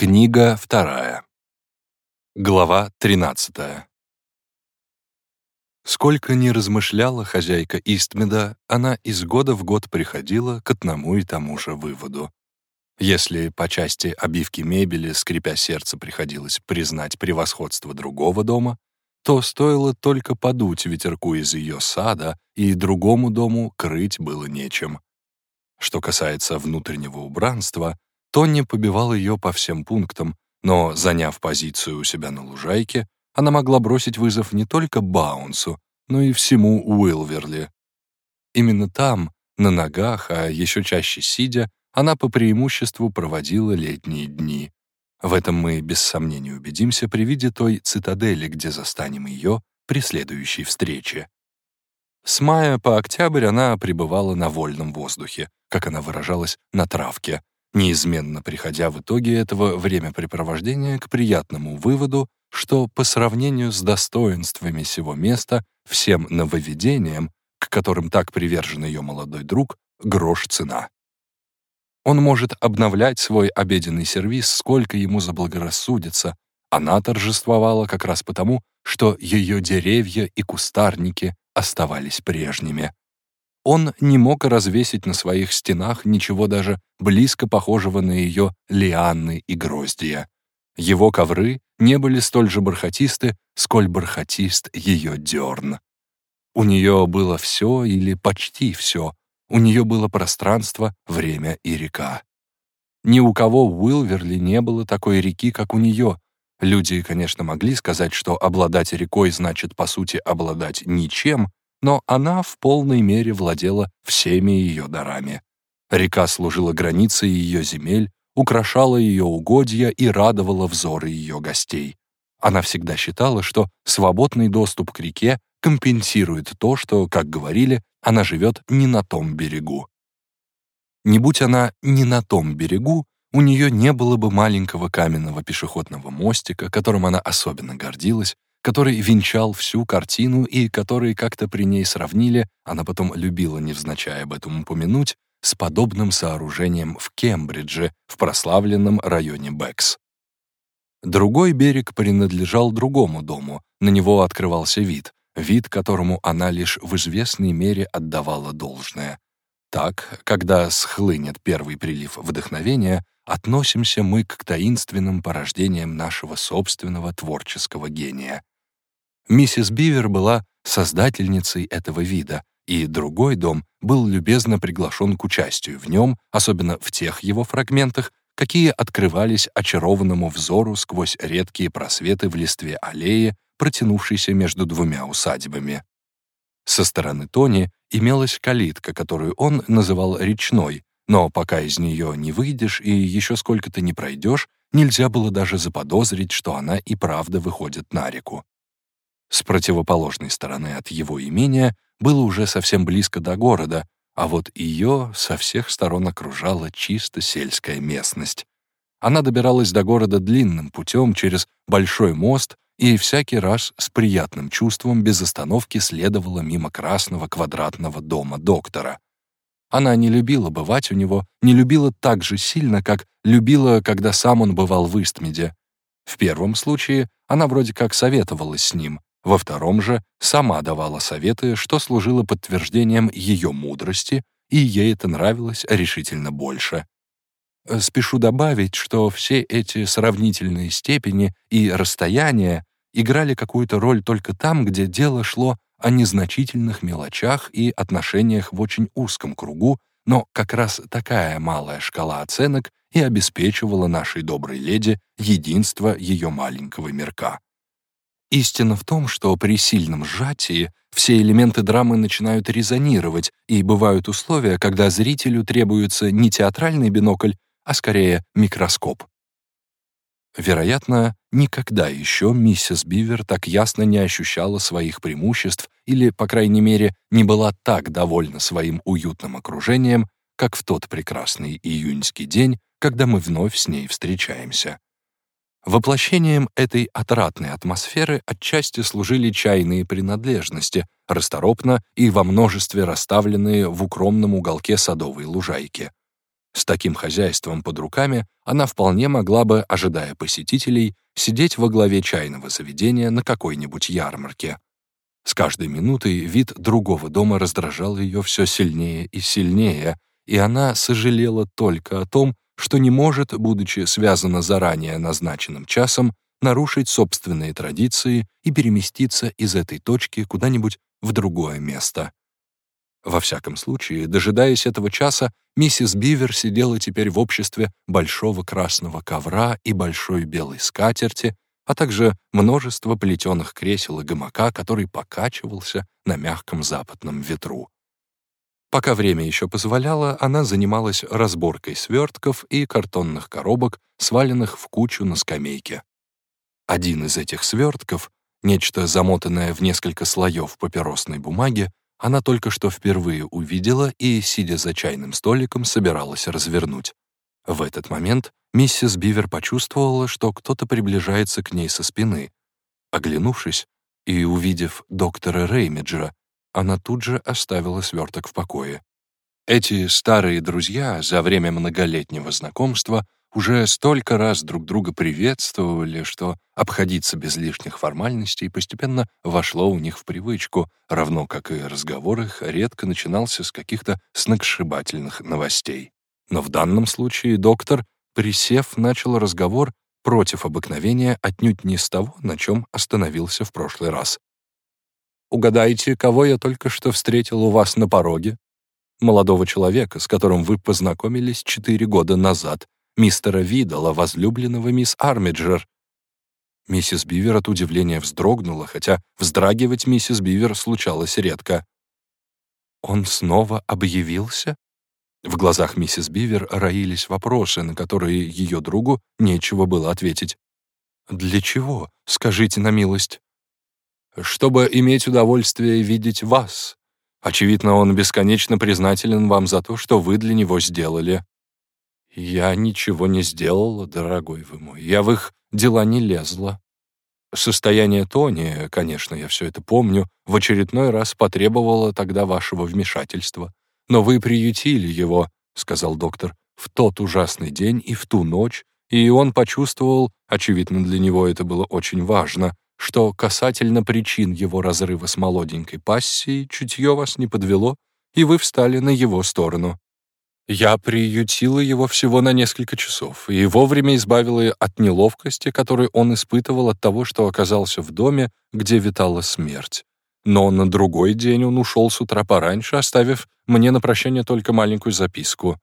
Книга вторая. Глава 13. Сколько ни размышляла хозяйка Истмеда, она из года в год приходила к одному и тому же выводу. Если по части обивки мебели, скрипя сердце, приходилось признать превосходство другого дома, то стоило только подуть ветерку из ее сада, и другому дому крыть было нечем. Что касается внутреннего убранства, Тони побивал ее по всем пунктам, но, заняв позицию у себя на лужайке, она могла бросить вызов не только Баунсу, но и всему Уилверли. Именно там, на ногах, а еще чаще сидя, она по преимуществу проводила летние дни. В этом мы без сомнения убедимся при виде той цитадели, где застанем ее при следующей встрече. С мая по октябрь она пребывала на вольном воздухе, как она выражалась, на травке, неизменно приходя в итоге этого времяпрепровождения к приятному выводу, что по сравнению с достоинствами сего места, всем нововведениям, к которым так привержен ее молодой друг, грош цена. Он может обновлять свой обеденный сервиз, сколько ему заблагорассудится. Она торжествовала как раз потому, что ее деревья и кустарники оставались прежними. Он не мог развесить на своих стенах ничего даже близко похожего на ее лианны и гроздья. Его ковры не были столь же бархатисты, сколь бархатист ее дерн. У нее было все или почти все. У нее было пространство, время и река. Ни у кого в Уилверли не было такой реки, как у нее. Люди, конечно, могли сказать, что обладать рекой значит, по сути, обладать ничем, но она в полной мере владела всеми ее дарами. Река служила границей ее земель, украшала ее угодья и радовала взоры ее гостей. Она всегда считала, что свободный доступ к реке компенсирует то, что, как говорили, она живет не на том берегу. Не будь она не на том берегу, у нее не было бы маленького каменного пешеходного мостика, которым она особенно гордилась, который венчал всю картину и который как-то при ней сравнили, она потом любила невзначай об этом упомянуть, с подобным сооружением в Кембридже, в прославленном районе Бэкс. Другой берег принадлежал другому дому, на него открывался вид, вид, которому она лишь в известной мере отдавала должное. Так, когда схлынет первый прилив вдохновения, относимся мы к таинственным порождениям нашего собственного творческого гения. Миссис Бивер была создательницей этого вида, и другой дом был любезно приглашен к участию в нем, особенно в тех его фрагментах, какие открывались очарованному взору сквозь редкие просветы в листве аллеи, протянувшейся между двумя усадьбами. Со стороны Тони имелась калитка, которую он называл речной, но пока из нее не выйдешь и еще сколько-то не пройдешь, нельзя было даже заподозрить, что она и правда выходит на реку. С противоположной стороны от его имения было уже совсем близко до города, а вот ее со всех сторон окружала чисто сельская местность. Она добиралась до города длинным путем через большой мост и всякий раз с приятным чувством без остановки следовала мимо красного квадратного дома доктора. Она не любила бывать у него, не любила так же сильно, как любила, когда сам он бывал в Истмеде. В первом случае она вроде как советовалась с ним, во втором же сама давала советы, что служило подтверждением ее мудрости, и ей это нравилось решительно больше. Спешу добавить, что все эти сравнительные степени и расстояния играли какую-то роль только там, где дело шло о незначительных мелочах и отношениях в очень узком кругу, но как раз такая малая шкала оценок и обеспечивала нашей доброй леди единство ее маленького мирка. Истина в том, что при сильном сжатии все элементы драмы начинают резонировать, и бывают условия, когда зрителю требуется не театральный бинокль, а скорее микроскоп. Вероятно, никогда еще миссис Бивер так ясно не ощущала своих преимуществ или, по крайней мере, не была так довольна своим уютным окружением, как в тот прекрасный июньский день, когда мы вновь с ней встречаемся. Воплощением этой отратной атмосферы отчасти служили чайные принадлежности, расторопно и во множестве расставленные в укромном уголке садовой лужайки. С таким хозяйством под руками она вполне могла бы, ожидая посетителей, сидеть во главе чайного заведения на какой-нибудь ярмарке. С каждой минутой вид другого дома раздражал ее все сильнее и сильнее, и она сожалела только о том, что не может, будучи связана заранее назначенным часом, нарушить собственные традиции и переместиться из этой точки куда-нибудь в другое место. Во всяком случае, дожидаясь этого часа, миссис Бивер сидела теперь в обществе большого красного ковра и большой белой скатерти, а также множество плетеных кресел и гамака, который покачивался на мягком западном ветру. Пока время еще позволяло, она занималась разборкой свертков и картонных коробок, сваленных в кучу на скамейке. Один из этих свертков, нечто замотанное в несколько слоев папиросной бумаги, она только что впервые увидела и, сидя за чайным столиком, собиралась развернуть. В этот момент миссис Бивер почувствовала, что кто-то приближается к ней со спины. Оглянувшись и увидев доктора Реймиджера, она тут же оставила сверток в покое. Эти старые друзья за время многолетнего знакомства уже столько раз друг друга приветствовали, что обходиться без лишних формальностей постепенно вошло у них в привычку, равно как и разговор их редко начинался с каких-то сногсшибательных новостей. Но в данном случае доктор, присев, начал разговор против обыкновения отнюдь не с того, на чем остановился в прошлый раз. «Угадайте, кого я только что встретил у вас на пороге?» «Молодого человека, с которым вы познакомились четыре года назад, мистера Видала, возлюбленного мисс Армиджер». Миссис Бивер от удивления вздрогнула, хотя вздрагивать миссис Бивер случалось редко. «Он снова объявился?» В глазах миссис Бивер роились вопросы, на которые ее другу нечего было ответить. «Для чего? Скажите на милость» чтобы иметь удовольствие видеть вас. Очевидно, он бесконечно признателен вам за то, что вы для него сделали. Я ничего не сделала, дорогой вы мой. Я в их дела не лезла. Состояние Тони, конечно, я все это помню, в очередной раз потребовало тогда вашего вмешательства. Но вы приютили его, — сказал доктор, — в тот ужасный день и в ту ночь, и он почувствовал, очевидно, для него это было очень важно, что касательно причин его разрыва с молоденькой пассией чутье вас не подвело, и вы встали на его сторону. Я приютила его всего на несколько часов и вовремя избавила от неловкости, которую он испытывал от того, что оказался в доме, где витала смерть. Но на другой день он ушел с утра пораньше, оставив мне на прощание только маленькую записку.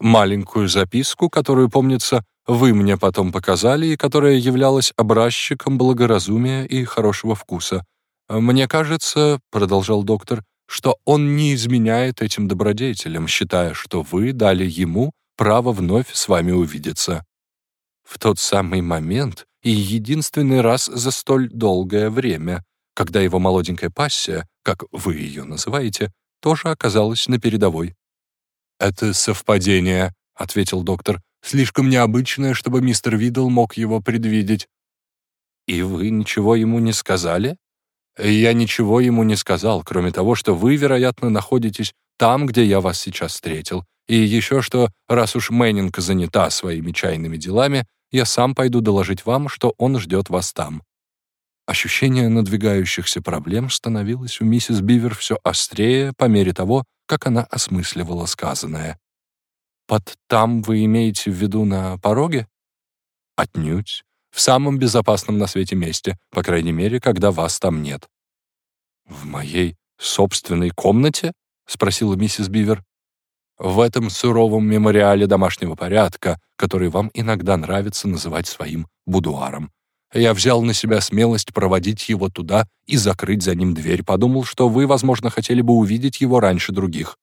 Маленькую записку, которую, помнится, вы мне потом показали и которая являлась образчиком благоразумия и хорошего вкуса. Мне кажется, — продолжал доктор, — что он не изменяет этим добродетелям, считая, что вы дали ему право вновь с вами увидеться. В тот самый момент и единственный раз за столь долгое время, когда его молоденькая пассия, как вы ее называете, тоже оказалась на передовой. «Это совпадение», — ответил доктор, Слишком необычное, чтобы мистер Видл мог его предвидеть. И вы ничего ему не сказали? Я ничего ему не сказал, кроме того, что вы, вероятно, находитесь там, где я вас сейчас встретил. И еще что, раз уж Мэннинг занята своими чайными делами, я сам пойду доложить вам, что он ждет вас там. Ощущение надвигающихся проблем становилось у миссис Бивер все острее по мере того, как она осмысливала сказанное. Под «там» вы имеете в виду на пороге? Отнюдь. В самом безопасном на свете месте, по крайней мере, когда вас там нет. «В моей собственной комнате?» — спросила миссис Бивер. «В этом суровом мемориале домашнего порядка, который вам иногда нравится называть своим будуаром. Я взял на себя смелость проводить его туда и закрыть за ним дверь. Подумал, что вы, возможно, хотели бы увидеть его раньше других.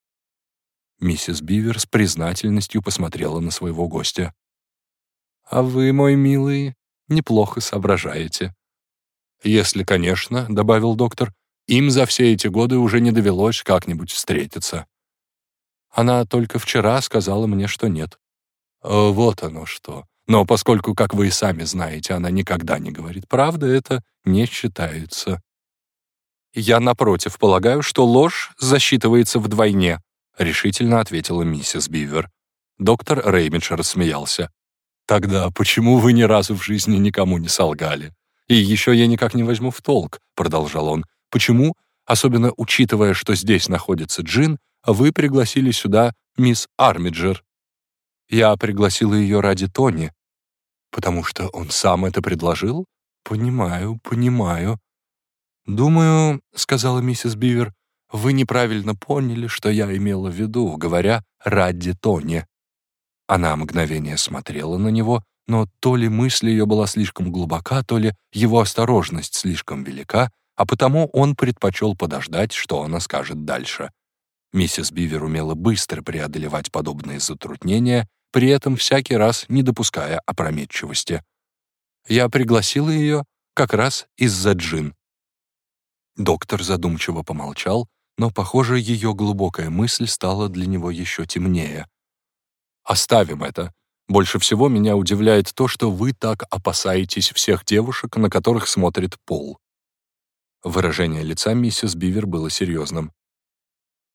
Миссис Бивер с признательностью посмотрела на своего гостя. «А вы, мой милый, неплохо соображаете». «Если, конечно», — добавил доктор, «им за все эти годы уже не довелось как-нибудь встретиться». Она только вчера сказала мне, что нет. «Э, вот оно что. Но поскольку, как вы и сами знаете, она никогда не говорит правды, это не считается. Я, напротив, полагаю, что ложь засчитывается вдвойне, — решительно ответила миссис Бивер. Доктор Реймидж рассмеялся. «Тогда почему вы ни разу в жизни никому не солгали? И еще я никак не возьму в толк», — продолжал он. «Почему, особенно учитывая, что здесь находится Джин, вы пригласили сюда мисс Армиджер?» «Я пригласила ее ради Тони». «Потому что он сам это предложил?» «Понимаю, понимаю». «Думаю», — сказала миссис Бивер, «вы неправильно поняли, что я имела в виду, говоря «ради Тони». Она мгновение смотрела на него, но то ли мысль ее была слишком глубока, то ли его осторожность слишком велика, а потому он предпочел подождать, что она скажет дальше. Миссис Бивер умела быстро преодолевать подобные затруднения, при этом всякий раз не допуская опрометчивости. Я пригласила ее как раз из-за Джин. Доктор задумчиво помолчал, но, похоже, ее глубокая мысль стала для него еще темнее. Оставим это. Больше всего меня удивляет то, что вы так опасаетесь всех девушек, на которых смотрит пол». Выражение лица миссис Бивер было серьезным.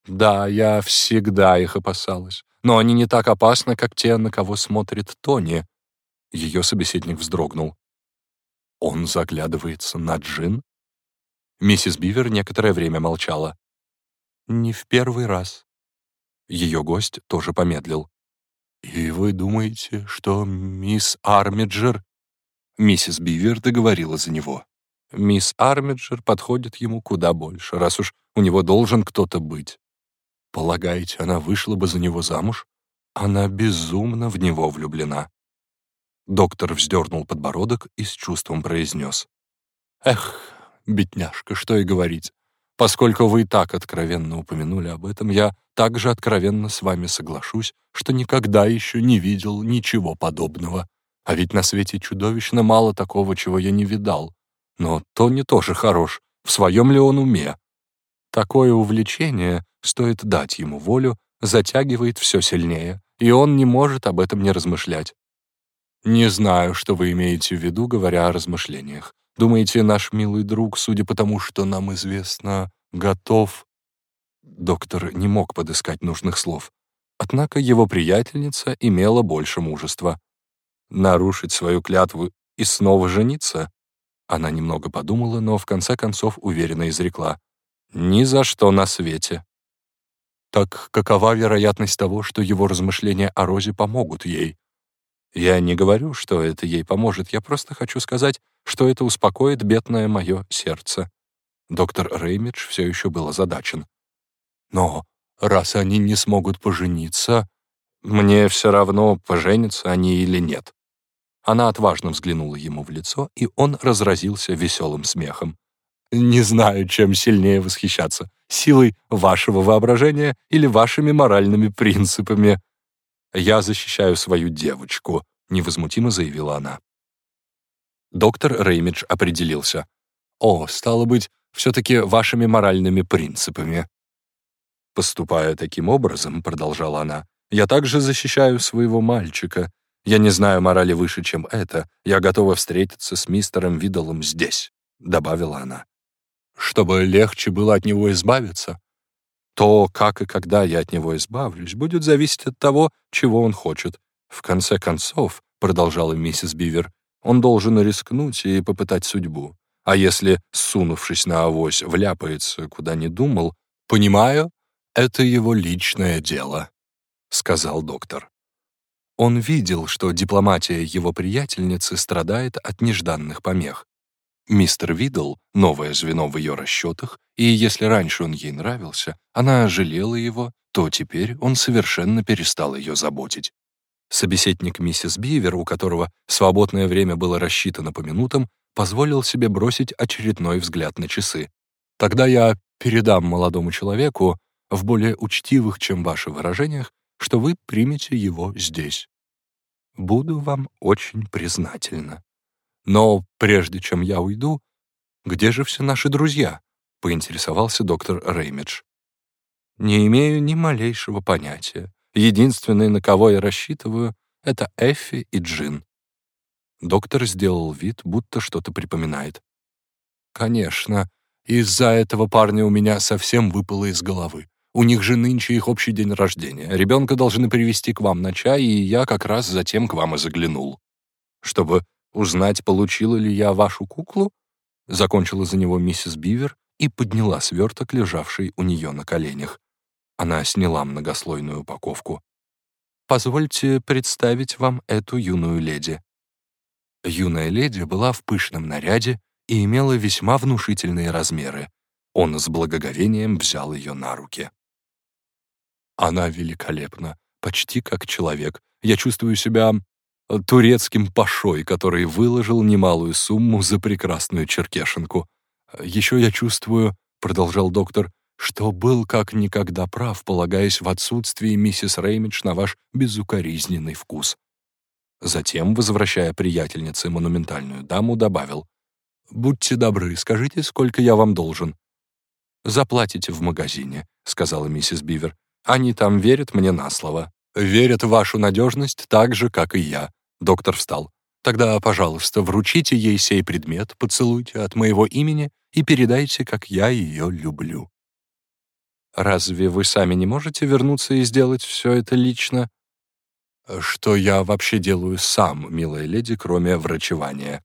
«Да, я всегда их опасалась. Но они не так опасны, как те, на кого смотрит Тони». Ее собеседник вздрогнул. «Он заглядывается на Джин?» Миссис Бивер некоторое время молчала. «Не в первый раз». Ее гость тоже помедлил. «И вы думаете, что мисс Армиджер...» Миссис Бивер договорила за него. Мисс Армиджер подходит ему куда больше, раз уж у него должен кто-то быть. Полагаете, она вышла бы за него замуж? Она безумно в него влюблена. Доктор вздернул подбородок и с чувством произнес. «Эх, бедняжка, что и говорить. Поскольку вы и так откровенно упомянули об этом, я также откровенно с вами соглашусь, что никогда еще не видел ничего подобного. А ведь на свете чудовищно мало такого, чего я не видал. Но Тони тоже хорош. В своем ли он уме? Такое увлечение, стоит дать ему волю, затягивает все сильнее, и он не может об этом не размышлять. Не знаю, что вы имеете в виду, говоря о размышлениях. Думаете, наш милый друг, судя по тому, что нам известно, готов...» Доктор не мог подыскать нужных слов. Однако его приятельница имела больше мужества. Нарушить свою клятву и снова жениться? Она немного подумала, но в конце концов уверенно изрекла. «Ни за что на свете». Так какова вероятность того, что его размышления о Розе помогут ей? Я не говорю, что это ей поможет, я просто хочу сказать, что это успокоит бедное мое сердце. Доктор Реймидж все еще был озадачен. Но раз они не смогут пожениться, мне все равно, поженятся они или нет. Она отважно взглянула ему в лицо, и он разразился веселым смехом. «Не знаю, чем сильнее восхищаться, силой вашего воображения или вашими моральными принципами. Я защищаю свою девочку», — невозмутимо заявила она. Доктор Реймидж определился. «О, стало быть, все-таки вашими моральными принципами». «Поступая таким образом», — продолжала она, «я также защищаю своего мальчика. Я не знаю морали выше, чем это. Я готова встретиться с мистером Видалом здесь», — добавила она. «Чтобы легче было от него избавиться. То, как и когда я от него избавлюсь, будет зависеть от того, чего он хочет. В конце концов, — продолжала миссис Бивер, — он должен рискнуть и попытать судьбу. А если, сунувшись на авось, вляпается, куда не думал, понимаю, это его личное дело, — сказал доктор. Он видел, что дипломатия его приятельницы страдает от нежданных помех. Мистер Видл — новое звено в ее расчетах, и если раньше он ей нравился, она жалела его, то теперь он совершенно перестал ее заботить. Собеседник миссис Бивер, у которого свободное время было рассчитано по минутам, позволил себе бросить очередной взгляд на часы. «Тогда я передам молодому человеку в более учтивых, чем ваши выражениях, что вы примете его здесь. Буду вам очень признательна». Но прежде чем я уйду, где же все наши друзья? Поинтересовался доктор Реймидж. Не имею ни малейшего понятия. Единственные, на кого я рассчитываю, это Эффи и Джин. Доктор сделал вид, будто что-то припоминает. Конечно, из-за этого парня у меня совсем выпало из головы. У них же нынче их общий день рождения. Ребенка должны привести к вам на чай, и я как раз затем к вам и заглянул. Чтобы узнать, получила ли я вашу куклу, закончила за него миссис Бивер и подняла сверток, лежавший у нее на коленях. Она сняла многослойную упаковку. «Позвольте представить вам эту юную леди». Юная леди была в пышном наряде и имела весьма внушительные размеры. Он с благоговением взял ее на руки. Она великолепна, почти как человек. Я чувствую себя э, турецким пашой, который выложил немалую сумму за прекрасную черкешенку. Еще я чувствую, — продолжал доктор, — что был как никогда прав, полагаясь в отсутствии миссис Реймидж на ваш безукоризненный вкус. Затем, возвращая приятельнице монументальную даму, добавил, «Будьте добры, скажите, сколько я вам должен». «Заплатите в магазине», — сказала миссис Бивер. Они там верят мне на слово. Верят в вашу надежность так же, как и я. Доктор встал. Тогда, пожалуйста, вручите ей сей предмет, поцелуйте от моего имени и передайте, как я ее люблю. Разве вы сами не можете вернуться и сделать все это лично? Что я вообще делаю сам, милая леди, кроме врачевания?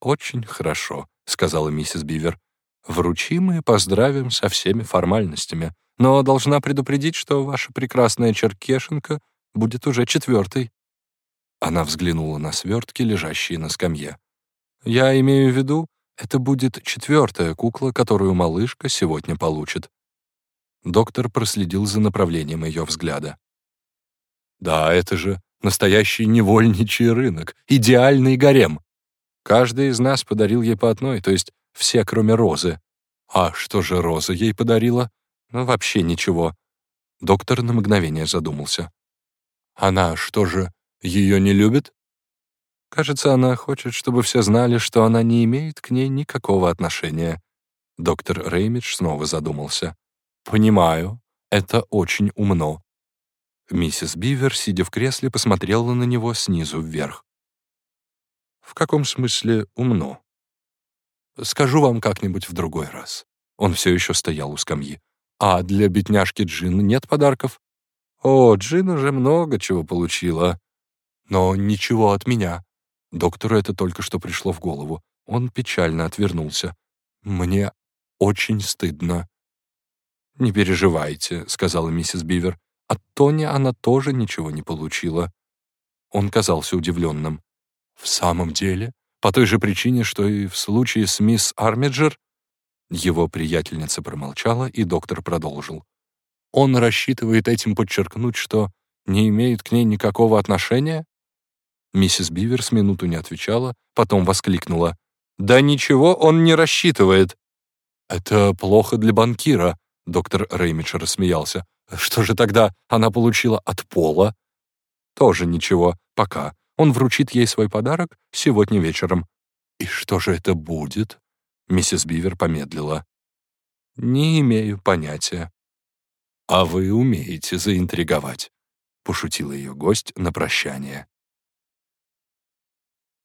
Очень хорошо, сказала миссис Бивер. Вручим и поздравим со всеми формальностями но должна предупредить, что ваша прекрасная черкешенка будет уже четвертой». Она взглянула на свертки, лежащие на скамье. «Я имею в виду, это будет четвертая кукла, которую малышка сегодня получит». Доктор проследил за направлением ее взгляда. «Да, это же настоящий невольничий рынок, идеальный гарем. Каждый из нас подарил ей по одной, то есть все, кроме Розы. А что же Роза ей подарила? Ну, вообще ничего. Доктор на мгновение задумался. Она что же, ее не любит? Кажется, она хочет, чтобы все знали, что она не имеет к ней никакого отношения. Доктор Реймидж снова задумался. «Понимаю, это очень умно». Миссис Бивер, сидя в кресле, посмотрела на него снизу вверх. «В каком смысле умно?» «Скажу вам как-нибудь в другой раз». Он все еще стоял у скамьи. А для бедняжки Джин нет подарков? О, Джин уже много чего получила. Но ничего от меня. Доктору это только что пришло в голову. Он печально отвернулся. Мне очень стыдно. «Не переживайте», — сказала миссис Бивер. «От Тони она тоже ничего не получила». Он казался удивленным. «В самом деле? По той же причине, что и в случае с мисс Армиджер?» Его приятельница промолчала, и доктор продолжил. «Он рассчитывает этим подчеркнуть, что не имеет к ней никакого отношения?» Миссис Бивер с минуту не отвечала, потом воскликнула. «Да ничего он не рассчитывает!» «Это плохо для банкира», — доктор Реймидж рассмеялся. «Что же тогда она получила от пола?» «Тоже ничего, пока. Он вручит ей свой подарок сегодня вечером». «И что же это будет?» Миссис Бивер помедлила. «Не имею понятия». «А вы умеете заинтриговать», — пошутил ее гость на прощание.